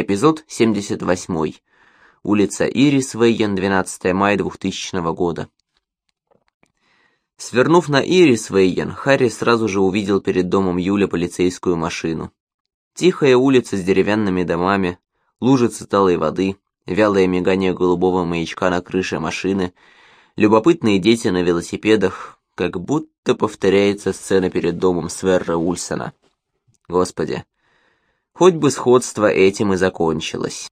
Эпизод 78. Улица Ирис, Вейен, 12 мая 2000 года. Свернув на Ирис, Вейен, Харри сразу же увидел перед домом Юля полицейскую машину. Тихая улица с деревянными домами, лужицы талой воды, вялое мигание голубого маячка на крыше машины, любопытные дети на велосипедах, как будто повторяется сцена перед домом Сверра Ульсона. Господи, Хоть бы сходство этим и закончилось.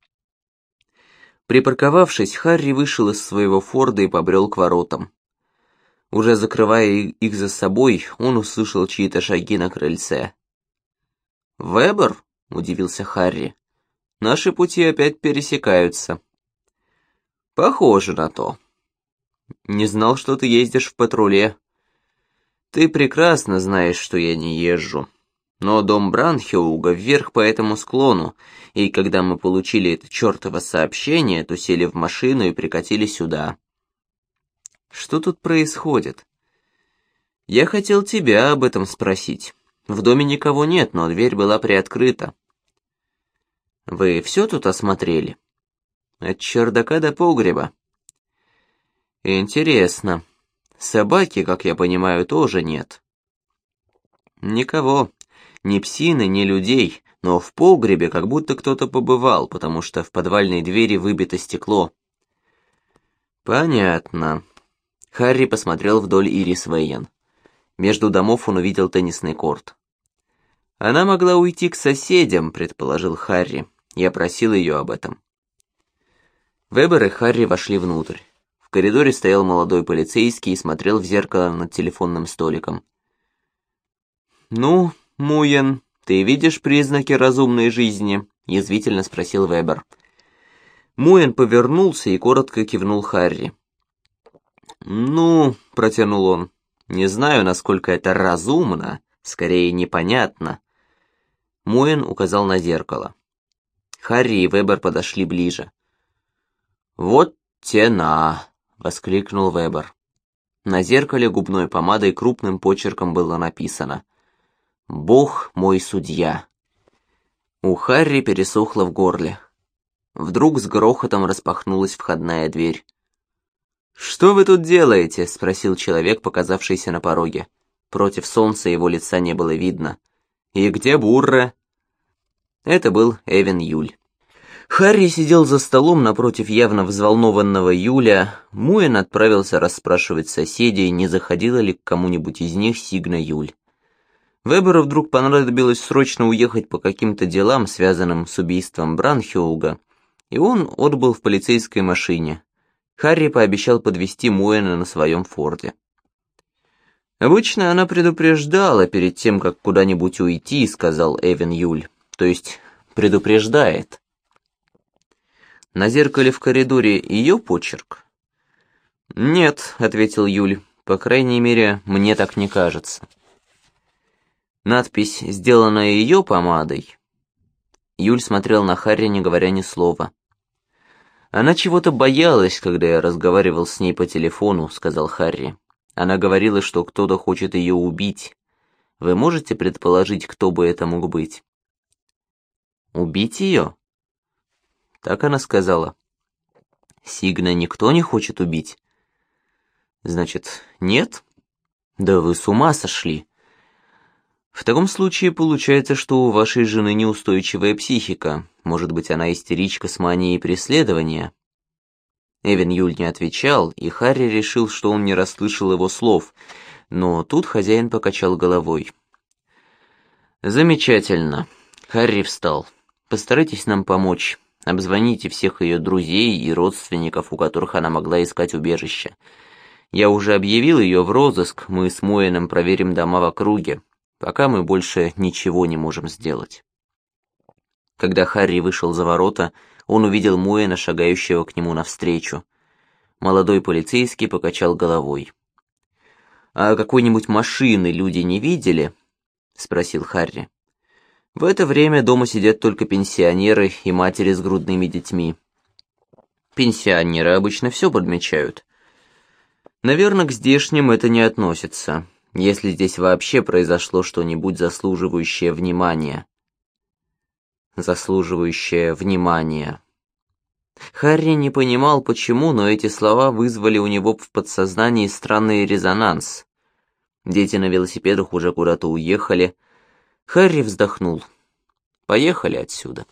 Припарковавшись, Харри вышел из своего форда и побрел к воротам. Уже закрывая их за собой, он услышал чьи-то шаги на крыльце. «Вебер?» — удивился Харри. «Наши пути опять пересекаются». «Похоже на то. Не знал, что ты ездишь в патруле. Ты прекрасно знаешь, что я не езжу». Но дом Бранхеуга вверх по этому склону, и когда мы получили это чертово сообщение, то сели в машину и прикатили сюда. Что тут происходит? Я хотел тебя об этом спросить. В доме никого нет, но дверь была приоткрыта. Вы все тут осмотрели? От чердака до погреба. Интересно. Собаки, как я понимаю, тоже нет. Никого. Ни псины, ни людей, но в погребе как будто кто-то побывал, потому что в подвальной двери выбито стекло. Понятно. Харри посмотрел вдоль Ирис Вейен. Между домов он увидел теннисный корт. Она могла уйти к соседям, предположил Харри. Я просил ее об этом. Вебер и Харри вошли внутрь. В коридоре стоял молодой полицейский и смотрел в зеркало над телефонным столиком. «Ну, Муен, ты видишь признаки разумной жизни?» — язвительно спросил Вебер. Муен повернулся и коротко кивнул Харри. «Ну», — протянул он, — «не знаю, насколько это разумно, скорее непонятно». Муэн указал на зеркало. Харри и Вебер подошли ближе. «Вот тена!» — воскликнул Вебер. На зеркале губной помадой крупным почерком было написано — Бог мой судья. У Харри пересохло в горле. Вдруг с грохотом распахнулась входная дверь. «Что вы тут делаете?» — спросил человек, показавшийся на пороге. Против солнца его лица не было видно. «И где Бурра?» Это был Эвен Юль. Харри сидел за столом напротив явно взволнованного Юля. Муэн отправился расспрашивать соседей, не заходила ли к кому-нибудь из них Сигна Юль. Веберу вдруг понадобилось срочно уехать по каким-то делам, связанным с убийством Бранхиуга, и он отбыл в полицейской машине. Харри пообещал подвести Муэна на своем форде. «Обычно она предупреждала перед тем, как куда-нибудь уйти», — сказал Эвен Юль. «То есть предупреждает». «На зеркале в коридоре ее почерк?» «Нет», — ответил Юль, — «по крайней мере, мне так не кажется». Надпись, сделанная ее помадой. Юль смотрел на Харри, не говоря ни слова. «Она чего-то боялась, когда я разговаривал с ней по телефону», — сказал Харри. «Она говорила, что кто-то хочет ее убить. Вы можете предположить, кто бы это мог быть?» «Убить ее?» Так она сказала. «Сигна никто не хочет убить?» «Значит, нет?» «Да вы с ума сошли!» В таком случае получается, что у вашей жены неустойчивая психика. Может быть, она истеричка с манией преследования. Эвен Юль не отвечал, и Харри решил, что он не расслышал его слов, но тут хозяин покачал головой. «Замечательно». Харри встал. «Постарайтесь нам помочь. Обзвоните всех ее друзей и родственников, у которых она могла искать убежище. Я уже объявил ее в розыск, мы с Моином проверим дома в округе. Пока мы больше ничего не можем сделать. Когда Харри вышел за ворота, он увидел Муэна, шагающего к нему навстречу. Молодой полицейский покачал головой. «А какой-нибудь машины люди не видели?» — спросил Харри. «В это время дома сидят только пенсионеры и матери с грудными детьми. Пенсионеры обычно все подмечают. Наверное, к здешним это не относится если здесь вообще произошло что-нибудь заслуживающее внимания. заслуживающая внимания. Харри не понимал, почему, но эти слова вызвали у него в подсознании странный резонанс. Дети на велосипедах уже куда-то уехали. Харри вздохнул. «Поехали отсюда».